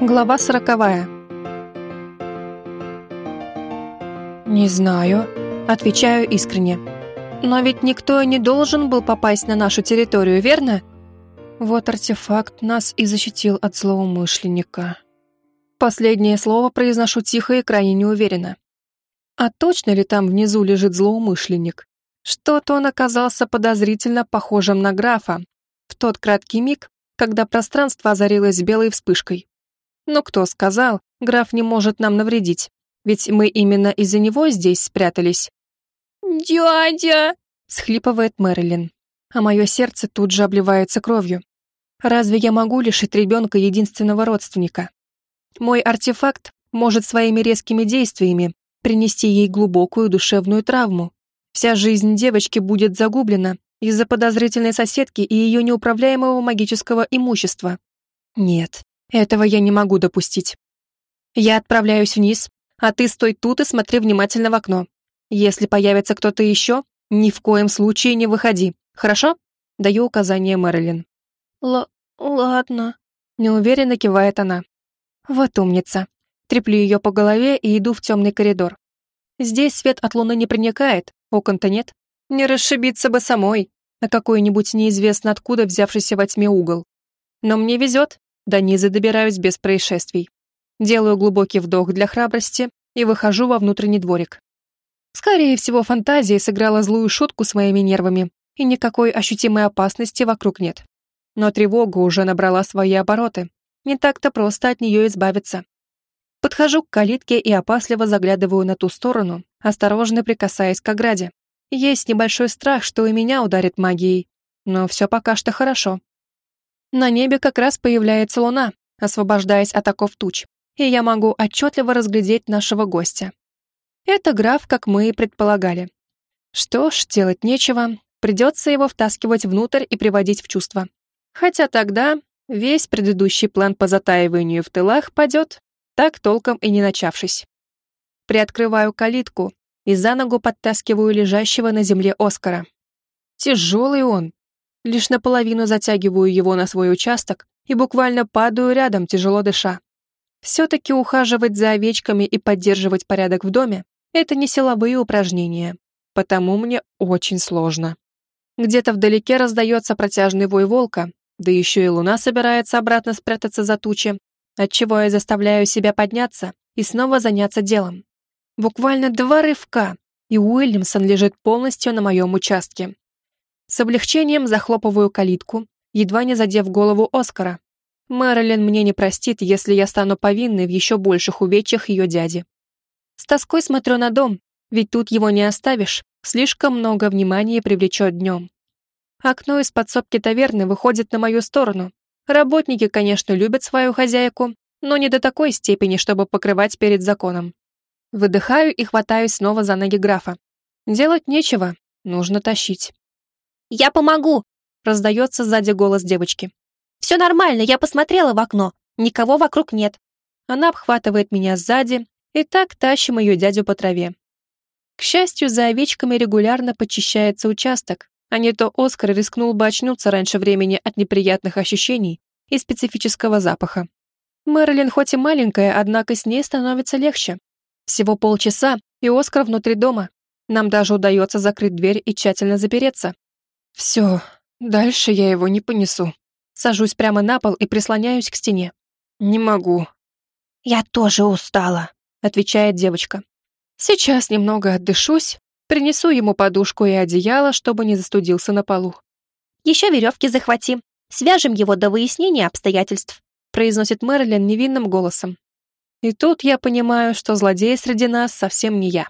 Глава сороковая. «Не знаю», — отвечаю искренне. «Но ведь никто не должен был попасть на нашу территорию, верно?» Вот артефакт нас и защитил от злоумышленника. Последнее слово произношу тихо и крайне неуверенно. А точно ли там внизу лежит злоумышленник? Что-то он оказался подозрительно похожим на графа в тот краткий миг, когда пространство озарилось белой вспышкой. Но кто сказал, граф не может нам навредить? Ведь мы именно из-за него здесь спрятались. «Дядя!» — схлипывает Мэрилин. А мое сердце тут же обливается кровью. Разве я могу лишить ребенка единственного родственника? Мой артефакт может своими резкими действиями принести ей глубокую душевную травму. Вся жизнь девочки будет загублена из-за подозрительной соседки и ее неуправляемого магического имущества. Нет, этого я не могу допустить. Я отправляюсь вниз, а ты стой тут и смотри внимательно в окно. Если появится кто-то еще, ни в коем случае не выходи, хорошо? Даю указание Мэрилин. Л ладно, неуверенно кивает она. Вот умница. Треплю ее по голове и иду в темный коридор. Здесь свет от луны не проникает, окон-то нет. Не расшибиться бы самой на какой-нибудь неизвестно откуда взявшийся во тьме угол. Но мне везет, до низа добираюсь без происшествий. Делаю глубокий вдох для храбрости и выхожу во внутренний дворик. Скорее всего, фантазия сыграла злую шутку с моими нервами, и никакой ощутимой опасности вокруг нет. Но тревога уже набрала свои обороты. Не так-то просто от нее избавиться. Подхожу к калитке и опасливо заглядываю на ту сторону, осторожно прикасаясь к ограде. Есть небольшой страх, что и меня ударит магией, но все пока что хорошо. На небе как раз появляется луна, освобождаясь от оков туч, и я могу отчетливо разглядеть нашего гостя. Это граф, как мы и предполагали. Что ж, делать нечего, придется его втаскивать внутрь и приводить в чувство. Хотя тогда весь предыдущий план по затаиванию в тылах падет, так толком и не начавшись. Приоткрываю калитку и за ногу подтаскиваю лежащего на земле Оскара. Тяжелый он, лишь наполовину затягиваю его на свой участок и буквально падаю рядом, тяжело дыша. Все-таки ухаживать за овечками и поддерживать порядок в доме — это не силовые упражнения, потому мне очень сложно. Где-то вдалеке раздается протяжный вой волка, да еще и луна собирается обратно спрятаться за тучи, отчего я заставляю себя подняться и снова заняться делом. Буквально два рывка, и Уильямсон лежит полностью на моем участке. С облегчением захлопываю калитку, едва не задев голову Оскара. Мэрилин мне не простит, если я стану повинной в еще больших увечьях ее дяди. С тоской смотрю на дом, ведь тут его не оставишь, слишком много внимания привлечет днем. Окно из подсобки таверны выходит на мою сторону. Работники, конечно, любят свою хозяйку, но не до такой степени, чтобы покрывать перед законом. Выдыхаю и хватаюсь снова за ноги графа. Делать нечего, нужно тащить. «Я помогу!» — раздается сзади голос девочки. «Все нормально, я посмотрела в окно. Никого вокруг нет». Она обхватывает меня сзади, и так тащим ее дядю по траве. К счастью, за овечками регулярно почищается участок, а не то Оскар рискнул бы очнуться раньше времени от неприятных ощущений и специфического запаха. Мэрилин хоть и маленькая, однако с ней становится легче. Всего полчаса, и Оскар внутри дома. Нам даже удается закрыть дверь и тщательно запереться. Все, дальше я его не понесу. Сажусь прямо на пол и прислоняюсь к стене. Не могу. Я тоже устала, отвечает девочка. Сейчас немного отдышусь, принесу ему подушку и одеяло, чтобы не застудился на полу. Еще веревки захвати. Свяжем его до выяснения обстоятельств, произносит Мэрилин невинным голосом. И тут я понимаю, что злодей среди нас совсем не я.